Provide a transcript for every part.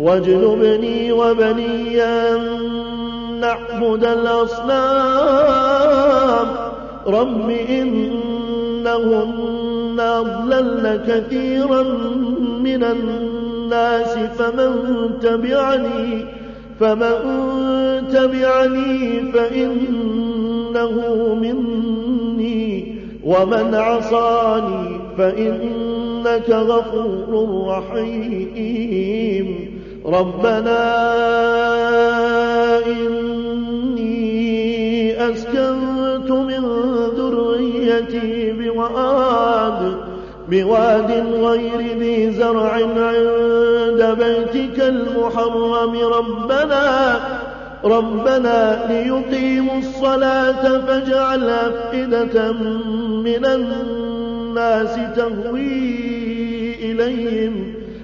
واجنبني وبني أن نعبد الأصنام. رب إنهن أضللن كثيرا من الناس فمن تبعني فمن تبعني فإنه مني. ومن عصاني فإنك غفور رحيم. ربنا إني أسكنت من ذريتي بواد بواد غير ذي زرع عند بيتك المحرم. ربنا ربنا ليقيموا الصلاة فاجعل أفئدة من الناس تهوي إليهم.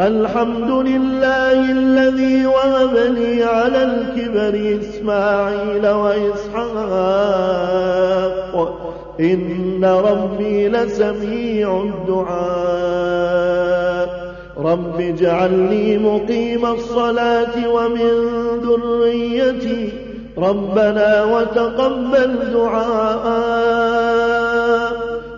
الحمد لله الذي وهب لي على الكبر إسماعيل وإسحاق. إن ربي لسميع الدعاء. رب اجعلني مقيم الصلاة ومن ذريتي. ربنا وتقبل دعاء.